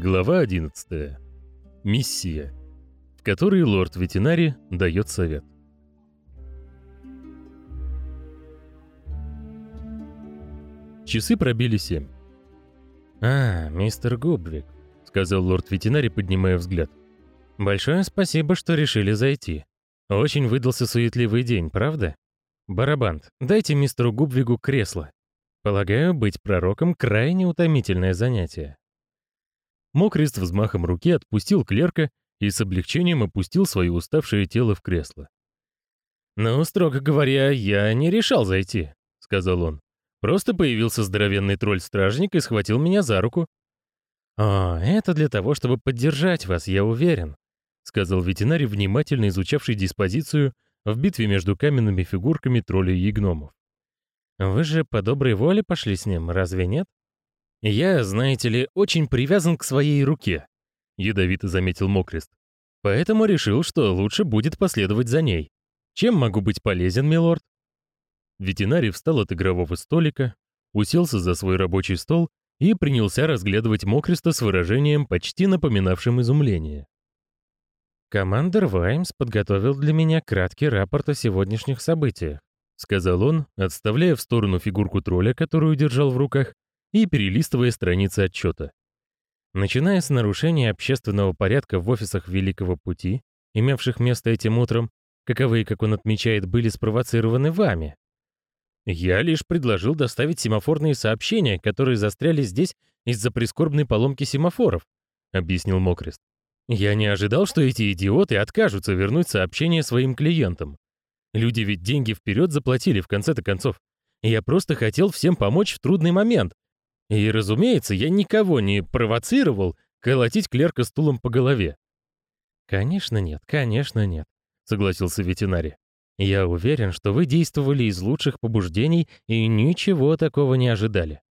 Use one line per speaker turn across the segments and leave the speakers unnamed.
Глава 11. Миссия, в которой лорд-ветеринари дает совет. Часы пробили семь.
«А, мистер Губвик», — сказал лорд-ветеринарий, поднимая взгляд. «Большое спасибо, что решили зайти. Очень выдался суетливый день, правда? Барабант, дайте мистеру Губвигу кресло. Полагаю, быть пророком — крайне утомительное занятие».
Мокрист взмахом руки отпустил клерка и с облегчением опустил свое уставшее тело в кресло.
«Ну, строго говоря, я не решал зайти», — сказал он. «Просто появился здоровенный тролль-стражник и схватил меня за руку». «О, это для того, чтобы поддержать вас, я уверен», — сказал ветеринарий, внимательно изучавший диспозицию в битве между каменными фигурками троллей и гномов. «Вы же по доброй воле пошли с ним, разве нет?»
«Я, знаете ли, очень привязан к своей руке», — ядовито заметил Мокрест. «Поэтому решил, что лучше будет последовать за ней. Чем могу быть полезен, милорд?» Ветеринарий встал от игрового столика, уселся за свой рабочий стол и принялся разглядывать Мокреста с выражением, почти напоминавшим изумление.
«Командер Ваймс подготовил для меня краткий рапорт о сегодняшних событиях»,
сказал он, отставляя в сторону фигурку тролля, которую держал в руках, и перелистывая страницы отчета.
Начиная с нарушения общественного порядка в офисах Великого Пути, имевших место этим утром, каковые, как он отмечает, были спровоцированы вами. Я лишь предложил доставить семафорные сообщения, которые застряли здесь из-за прискорбной поломки семафоров, объяснил Мокрест. Я не ожидал, что эти идиоты откажутся вернуть сообщения своим клиентам. Люди ведь деньги вперед заплатили в конце-то концов. Я просто хотел всем помочь в трудный момент, и, разумеется, я никого не провоцировал колотить клерка стулом по голове.
«Конечно нет, конечно нет», — согласился ветеринарий. «Я уверен, что вы действовали из лучших побуждений и ничего такого не ожидали.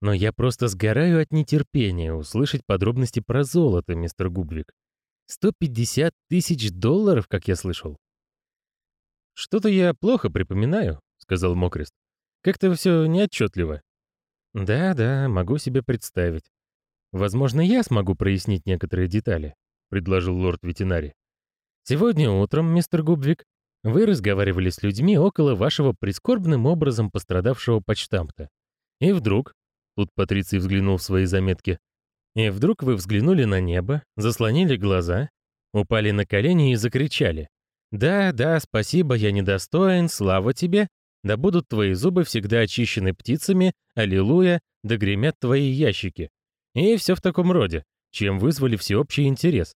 Но я просто сгораю от нетерпения услышать подробности про золото, мистер Губвик. 150 тысяч долларов, как я слышал».
«Что-то я плохо припоминаю», — сказал Мокрест. «Как-то все неотчетливо.
«Да-да, могу себе представить. Возможно, я смогу прояснить некоторые детали», — предложил лорд-ветеринарий. «Сегодня утром, мистер Губвик, вы разговаривали с людьми около вашего прискорбным образом пострадавшего почтамта. И вдруг, тут Патриций взглянул в свои заметки, и вдруг вы взглянули на небо, заслонили глаза, упали на колени и закричали. «Да, да, спасибо, я недостоин, слава тебе, да будут твои зубы всегда очищены птицами, аллилуйя, да гремят твои ящики. И все в таком роде, чем вызвали всеобщий интерес.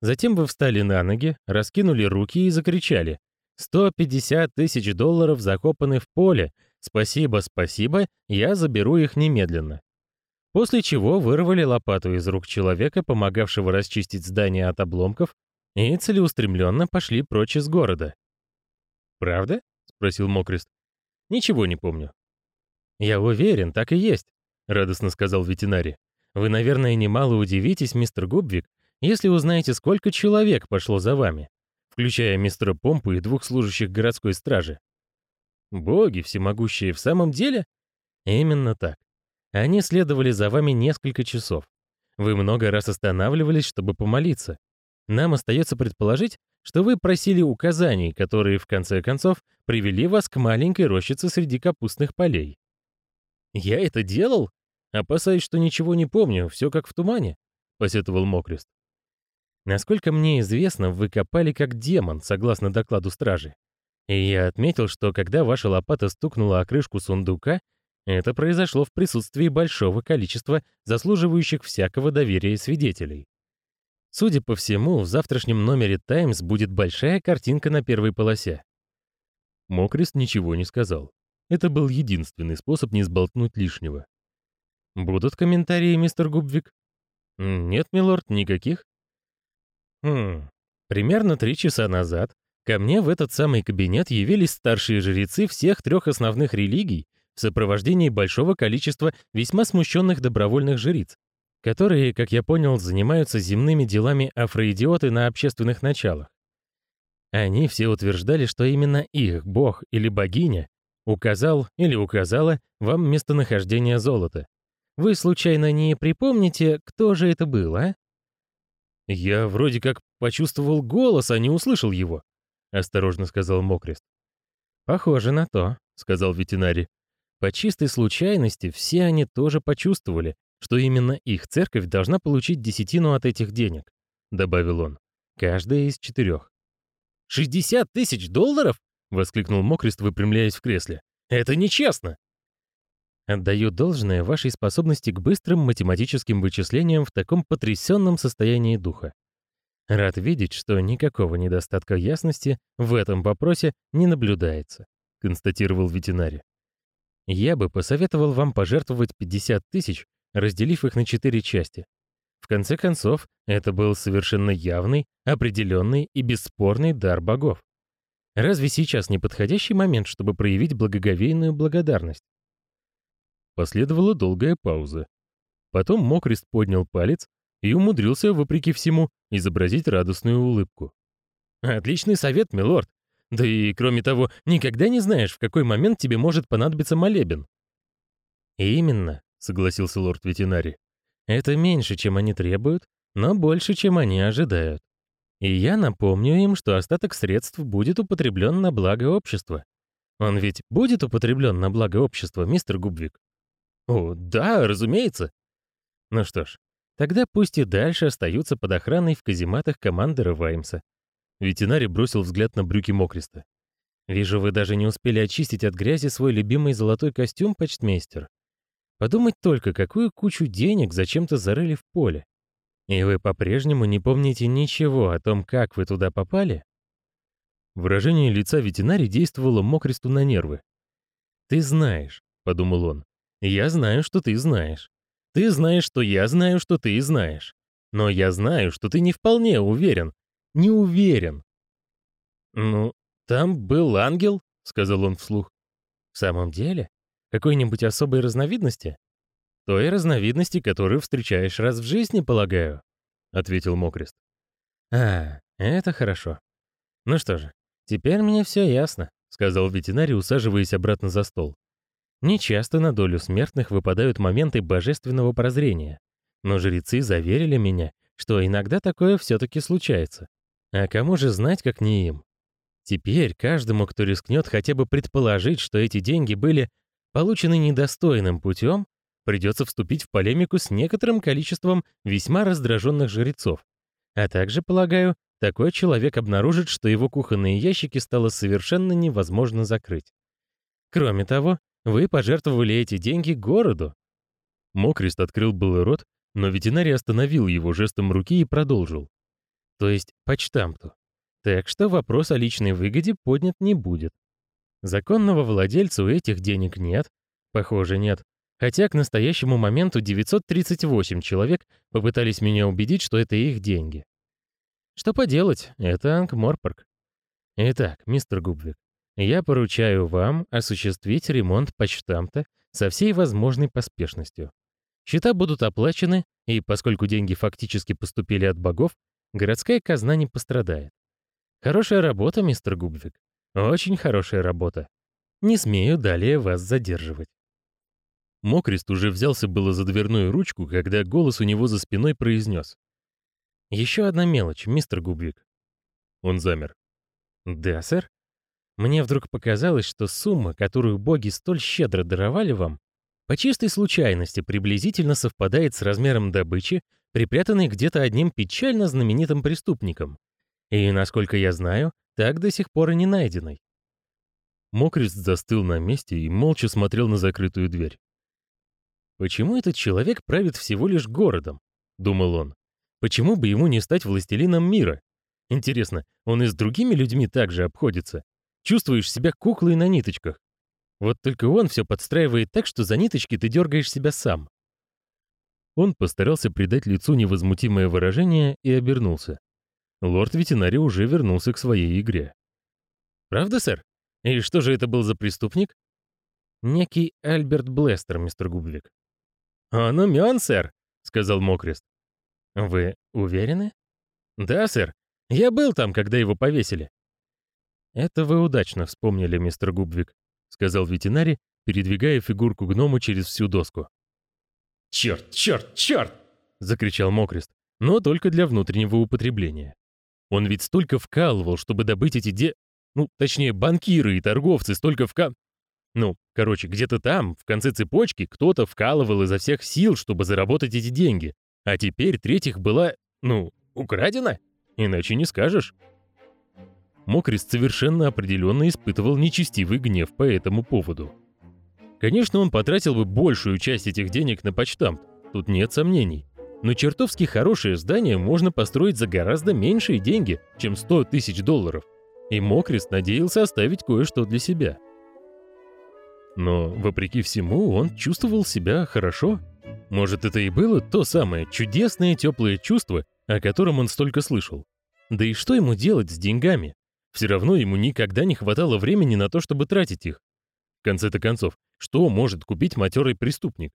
Затем вы встали на ноги, раскинули руки и закричали. «150 тысяч долларов закопаны в поле! Спасибо, спасибо, я заберу их немедленно!» После чего вырвали лопату из рук человека, помогавшего расчистить здание от обломков, и целеустремленно пошли прочь из города. «Правда?» — спросил Мокрест. «Ничего не помню». «Я уверен, так и есть», — радостно сказал ветеринарий. «Вы, наверное, немало удивитесь, мистер Губвик, если узнаете, сколько человек пошло за вами, включая мистера Помпу и двух служащих городской стражи». «Боги всемогущие, в самом деле?» «Именно так. Они следовали за вами несколько часов. Вы много раз останавливались, чтобы помолиться. Нам остается предположить, что вы просили указаний, которые, в конце концов, привели вас к маленькой рощице среди капустных полей. «Я это делал? Опасаюсь, что ничего не помню, все как в тумане», — посетовал Мокрест. «Насколько мне известно, вы копали как демон, согласно докладу стражи. И я отметил, что когда ваша лопата стукнула о крышку сундука, это произошло в присутствии большого количества заслуживающих всякого доверия свидетелей. Судя по всему, в завтрашнем номере «Таймс» будет большая картинка на первой полосе. Мокрест ничего не сказал. Это был единственный способ не сболтнуть лишнего. «Будут комментарии, мистер Губвик?» «Нет, милорд, никаких». «Хм, примерно три часа назад ко мне в этот самый кабинет явились старшие жрецы всех трех основных религий в сопровождении большого количества весьма смущенных добровольных жриц которые, как я понял, занимаются земными делами афроидиоты на общественных началах. Они все утверждали, что именно их бог или богиня указал или указала вам местонахождение золота. Вы случайно не припомните, кто же это был, а?»
«Я вроде как почувствовал голос, а не услышал его», — осторожно сказал Мокрест.
«Похоже на то», — сказал ветеринарий. По чистой случайности все они тоже почувствовали, что именно их церковь должна получить десятину от этих денег, добавил он. Каждая из четырех.
«Шестьдесят тысяч долларов?» — воскликнул Мокрест, выпрямляясь в кресле. «Это нечестно!»
Отдаю должное вашей способности к быстрым математическим вычислениям в таком потрясенном состоянии духа. Рад видеть, что никакого недостатка ясности в этом вопросе не наблюдается, констатировал ветеринарий. Я бы посоветовал вам пожертвовать 50 тысяч, разделив их на четыре части. В конце концов, это был совершенно явный, определенный и бесспорный дар богов. Разве сейчас не подходящий момент, чтобы проявить благоговейную благодарность?
Последовала долгая пауза. Потом Мокрест поднял палец и умудрился, вопреки всему, изобразить радостную улыбку.
«Отличный совет, милорд. Да и, кроме того, никогда не знаешь, в какой момент тебе может понадобиться молебен». «Именно», — согласился лорд-ветеринарий. «Это меньше, чем они требуют, но больше, чем они ожидают. И я напомню им, что остаток средств будет употреблен на благо общества. Он ведь будет употреблен на благо общества, мистер Губвик?»
«О, да, разумеется».
«Ну что ж, Тогда пусть и дальше остаются под охраной в казематах командора Ваймса. Ветеринарий бросил взгляд на брюки Мокриста. «Вижу, вы даже не успели очистить от грязи свой любимый золотой костюм, почтмейстер. Подумать только, какую кучу денег зачем-то зарыли в поле. И вы по-прежнему не помните ничего о том, как вы туда попали?»
Выражение лица ветеринарий действовало Мокристу на нервы.
«Ты знаешь», — подумал он. «Я знаю, что ты знаешь. Ты знаешь, что я знаю, что ты знаешь. Но я знаю, что ты не вполне уверен. Не уверен.
Ну, там был ангел, сказал он вслух.
В самом деле? Какой-нибудь особой разновидности? Той разновидности, которую встречаешь раз в жизни, полагаю, ответил Мокрест. А, это хорошо. Ну что же, теперь мне все ясно, сказал ветеринарий, усаживаясь обратно за стол. Нечасто на долю смертных выпадают моменты божественного прозрения, но жрецы заверили меня, что иногда такое все-таки случается. А кому же знать, как не им? Теперь каждому, кто рискнет хотя бы предположить, что эти деньги были получены недостойным путем, придется вступить в полемику с некоторым количеством весьма раздраженных жрецов. А также, полагаю, такой человек обнаружит, что его кухонные ящики стало совершенно невозможно закрыть. Кроме того, вы пожертвовали эти деньги городу».
Мокрист открыл был рот, но ветеринарий остановил его жестом руки и продолжил.
То есть почтамту. Так что вопрос о личной выгоде поднят не будет. Законного владельца у этих денег нет, похоже, нет. Хотя к настоящему моменту 938 человек попытались меня убедить, что это их деньги. Что поделать, это Ангморпорг. Итак, мистер Губвик, я поручаю вам осуществить ремонт почтамта со всей возможной поспешностью. Счета будут оплачены, и поскольку деньги фактически поступили от богов, городская казна не пострадает. Хорошая работа, мистер Губвик. Очень хорошая работа. Не смею далее вас задерживать.
Мокрест уже взялся было за дверную ручку, когда голос у него за спиной произнес.
«Еще одна мелочь, мистер Губвик».
Он замер.
«Да, сэр?» Мне вдруг показалось, что сумма, которую боги столь щедро даровали вам, по чистой случайности приблизительно совпадает с размером добычи, припрятанной где-то одним печально знаменитым преступником. И, насколько я знаю, так до сих пор и не найденной.
Мокрест застыл на месте и молча смотрел на закрытую дверь.
«Почему этот человек правит всего лишь городом?» — думал он. «Почему бы ему не стать властелином мира? Интересно, он и с другими людьми также обходится? Чувствуешь себя куклой на ниточках. Вот только он все подстраивает так, что за ниточки ты дергаешь себя сам.
Он постарался придать лицу невозмутимое выражение и обернулся. Лорд-ветеринарий уже вернулся к своей игре.
«Правда, сэр? И что же это был за преступник?» «Некий Альберт Блестер, мистер Гублик».
«Он умен, сэр», — сказал Мокрест.
«Вы уверены?»
«Да, сэр. Я был там, когда его повесили.
«Это вы удачно вспомнили, мистер Губвик», — сказал ветеринарий, передвигая фигурку гнома через всю доску.
«Черт, черт, черт!» — закричал Мокрест, но только для внутреннего употребления. Он ведь столько вкалывал, чтобы добыть эти де... Ну, точнее, банкиры и торговцы столько вка... Ну, короче, где-то там, в конце цепочки, кто-то вкалывал изо всех сил, чтобы заработать эти деньги. А теперь третьих была, ну, украдена? Иначе не скажешь. Мокрист совершенно определенно испытывал нечестивый гнев по этому поводу. Конечно, он потратил бы большую часть этих денег на почтамт, тут нет сомнений. Но чертовски хорошее здание можно построить за гораздо меньшие деньги, чем 100 тысяч долларов. И Мокрист надеялся оставить кое-что для себя. Но, вопреки всему, он чувствовал себя хорошо. Может, это и было то самое чудесное теплое чувство, о котором он столько слышал. Да и что ему делать с деньгами? Все равно ему никогда не хватало времени на то, чтобы тратить их. В конце-то концов, что может купить матерый преступник?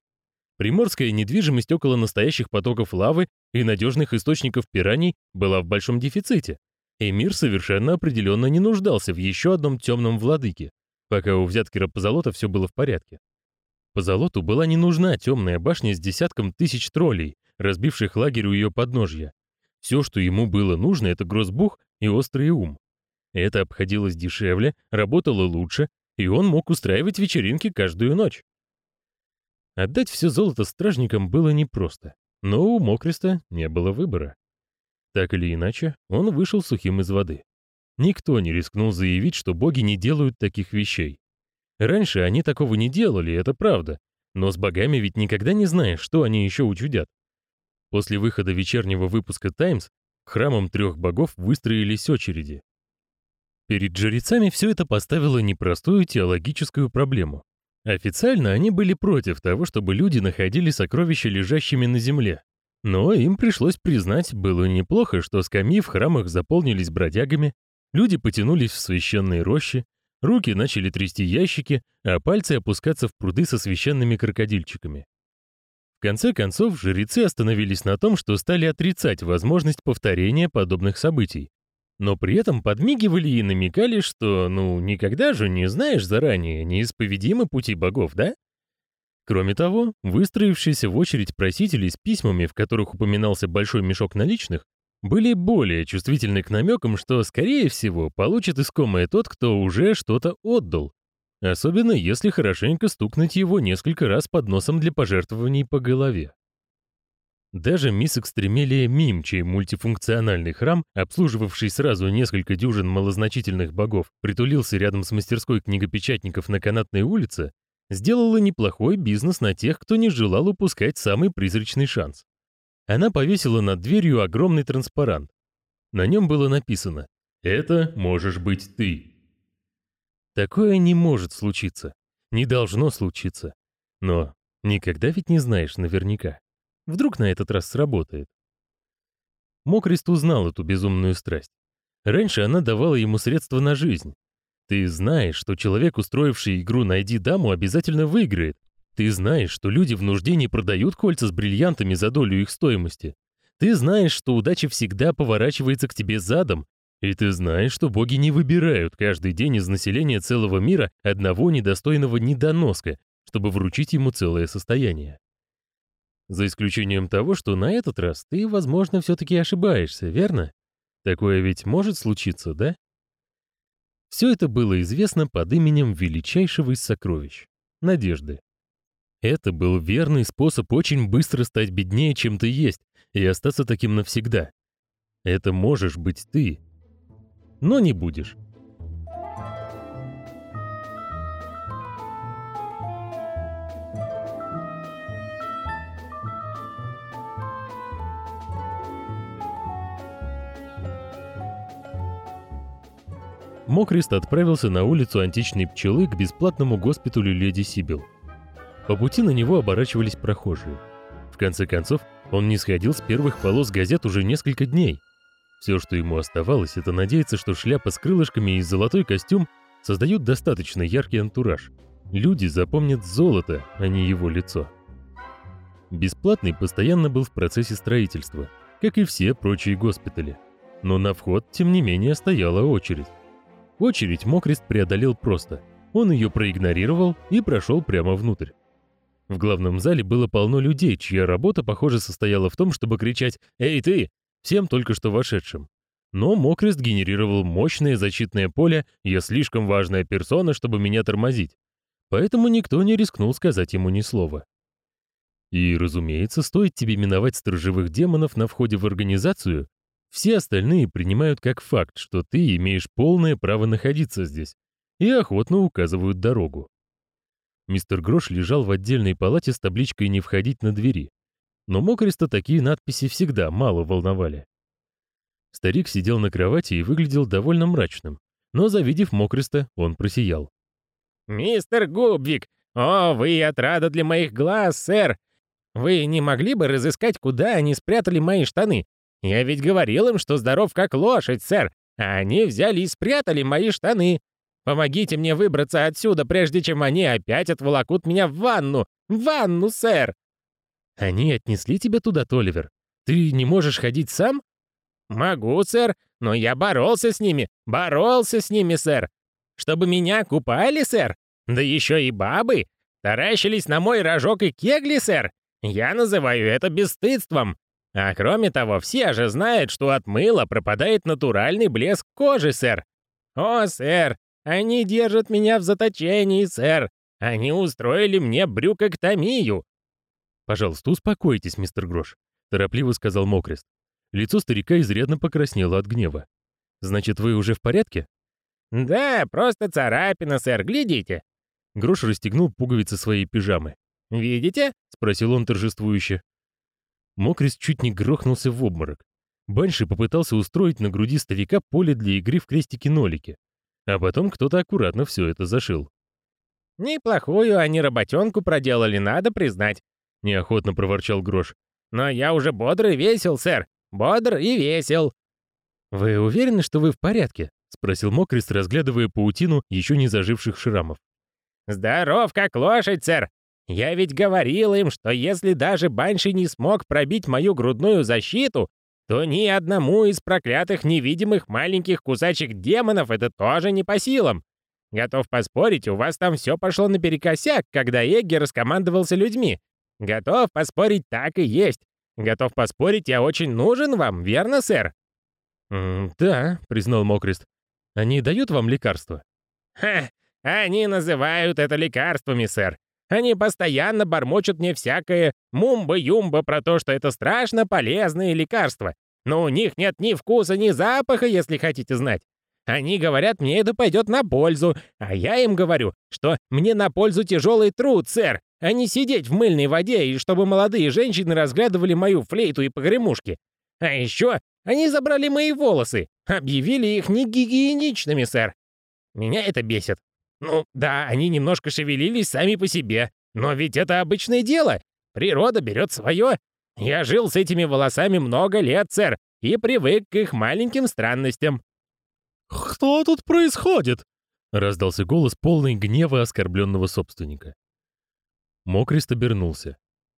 Приморская недвижимость около настоящих потоков лавы и надежных источников пираний была в большом дефиците, и мир совершенно определенно не нуждался в еще одном темном владыке, пока у взяткира позолота все было в порядке. Позолоту была не нужна темная башня с десятком тысяч троллей, разбивших лагерь у ее подножья. Все, что ему было нужно, это грозбух и острый ум. Это обходилось дешевле, работало лучше, и он мог устраивать вечеринки каждую ночь. Отдать все золото стражникам было непросто, но у Мокриста не было выбора. Так или иначе, он вышел сухим из воды. Никто не рискнул заявить, что боги не делают таких вещей. Раньше они такого не делали, это правда, но с богами ведь никогда не знаешь, что они еще учудят. После выхода вечернего выпуска «Таймс» храмом трех богов выстроились очереди. Перед жрецами все это поставило непростую теологическую проблему. Официально они были против того, чтобы люди находили сокровища лежащими на земле. Но им пришлось признать, было неплохо, что скамьи в храмах заполнились бродягами, люди потянулись в священные рощи, руки начали трясти ящики, а пальцы опускаться в пруды со священными крокодильчиками. В конце концов, жрецы остановились на том, что стали отрицать возможность повторения подобных событий, но при этом подмигивали и намекали, что, ну, никогда же не знаешь заранее неисповедимы пути богов, да? Кроме того, выстроившиеся в очередь просители с письмами, в которых упоминался большой мешок наличных, были более чувствительны к намекам, что, скорее всего, получит искомое тот, кто уже что-то отдал, особенно если хорошенько стукнуть его несколько раз под носом для пожертвований по голове. Даже мисс Экстремелия Мим, чей мультифункциональный храм, обслуживавший сразу несколько дюжин малозначительных богов, притулился рядом с мастерской книгопечатников на канатной улице, сделала неплохой бизнес на тех, кто не желал упускать самый призрачный шанс. Она повесила над дверью огромный транспарант. На нем было написано «Это можешь быть ты». Такое не может случиться, не должно случиться. Но никогда ведь не знаешь наверняка. Вдруг на этот раз сработает. Мокрист узнал эту безумную страсть. Раньше она давала ему средства на жизнь. Ты знаешь, что человек, устроивший игру «Найди даму», обязательно выиграет. Ты знаешь, что люди в нужде не продают кольца с бриллиантами за долю их стоимости. Ты знаешь, что удача всегда поворачивается к тебе задом, и ты знаешь, что боги не выбирают каждый день из населения целого мира одного недостойного недоноска, чтобы вручить ему целое состояние. За исключением того, что на этот раз ты, возможно, все-таки ошибаешься, верно? Такое ведь может случиться, да? Все это было известно под именем величайшего из сокровищ — надежды. Это был верный способ очень быстро стать беднее, чем ты есть, и остаться таким навсегда. Это можешь быть ты, но не будешь. Мокрист отправился на улицу античной пчелы к бесплатному госпиталю леди Сибил. По пути на него оборачивались прохожие. В конце концов, он не сходил с первых полос газет уже несколько дней. Все, что ему оставалось, это надеяться, что шляпа с крылышками и золотой костюм создают достаточно яркий антураж. Люди запомнят золото, а не его лицо. Бесплатный постоянно был в процессе строительства, как и все прочие госпитали. Но на вход, тем не менее, стояла очередь. Очередь Мокрест преодолел просто. Он ее проигнорировал и прошел прямо внутрь. В главном зале было полно людей, чья работа, похоже, состояла в том, чтобы кричать «Эй, ты!» всем только что вошедшим. Но Мокрест генерировал мощное защитное поле, я слишком важная персона, чтобы меня тормозить. Поэтому никто не рискнул сказать ему ни слова. И, разумеется, стоит тебе миновать сторожевых демонов на входе в организацию, все остальные принимают как факт, что ты имеешь полное право находиться здесь, и охотно указывают дорогу. Мистер Грош лежал в отдельной палате с табличкой «Не входить» на двери. Но Мокриста такие надписи всегда мало волновали. Старик сидел на кровати и выглядел довольно мрачным, но, завидев Мокриста, он просиял.
«Мистер Губвик! О, вы отрада для моих глаз, сэр! Вы не могли бы разыскать, куда они спрятали мои штаны? Я ведь говорил им, что здоров как лошадь, сэр, а они взяли и спрятали мои штаны. Помогите мне выбраться отсюда, прежде чем они опять отволокут меня в ванну. В ванну, сэр!»
«Они отнесли тебя туда, Толивер? Ты не можешь ходить сам?»
«Могу, сэр, но я боролся с ними, боролся с ними, сэр. Чтобы меня купали, сэр. Да еще и бабы. Таращились на мой рожок и кегли, сэр. Я называю это бесстыдством. А кроме того, все же знают, что от мыла пропадает натуральный блеск кожи, сэр. О, сэр, они держат меня в заточении, сэр. Они устроили мне брюкоктомию.
Пожалуйста, успокойтесь, мистер Грош, торопливо сказал Мокрест. Лицо старика изрядно покраснело от гнева. Значит, вы уже в порядке?
Да, просто царапина, сэр, глядите.
Грош расстегнул пуговицы своей пижамы.
«Видите?»
— спросил он торжествующе. Мокрест чуть не грохнулся в обморок. Банши попытался устроить на груди старика поле для игры в крестики-нолики. А потом кто-то аккуратно все это зашил.
«Неплохую они работенку проделали, надо признать», — неохотно проворчал Грош. «Но я уже бодр и весел, сэр. Бодр и весел».
«Вы уверены, что вы в порядке?» — спросил Мокрест, разглядывая паутину еще не заживших шрамов.
«Здоров, как лошадь, сэр. Я ведь говорил им, что если даже Банши не смог пробить мою грудную защиту, то ни одному из проклятых невидимых маленьких кусачек демонов это тоже не по силам. Готов поспорить, у вас там все пошло наперекосяк, когда Эгги раскомандовался людьми. Готов поспорить, так и есть. Готов поспорить, я очень нужен вам, верно, сэр?
«М «Да», — признал Мокрест. «Они дают вам лекарства?»
«Ха, они называют это лекарствами, сэр. Они постоянно бормочут мне всякое мумба-юмба про то, что это страшно полезные лекарства. Но у них нет ни вкуса, ни запаха, если хотите знать. Они говорят, мне это пойдет на пользу, а я им говорю, что мне на пользу тяжелый труд, сэр, а не сидеть в мыльной воде, и чтобы молодые женщины разглядывали мою флейту и погремушки. А еще они забрали мои волосы, объявили их негигиеничными, сэр. Меня это бесит. Ну, да, они немножко шевелились сами по себе, но ведь это обычное дело. Природа берет свое. Я жил с этими волосами много лет, сэр, и привык к их маленьким странностям».
«Что тут происходит?» — раздался голос полный гнева оскорбленного собственника. Мокрист обернулся.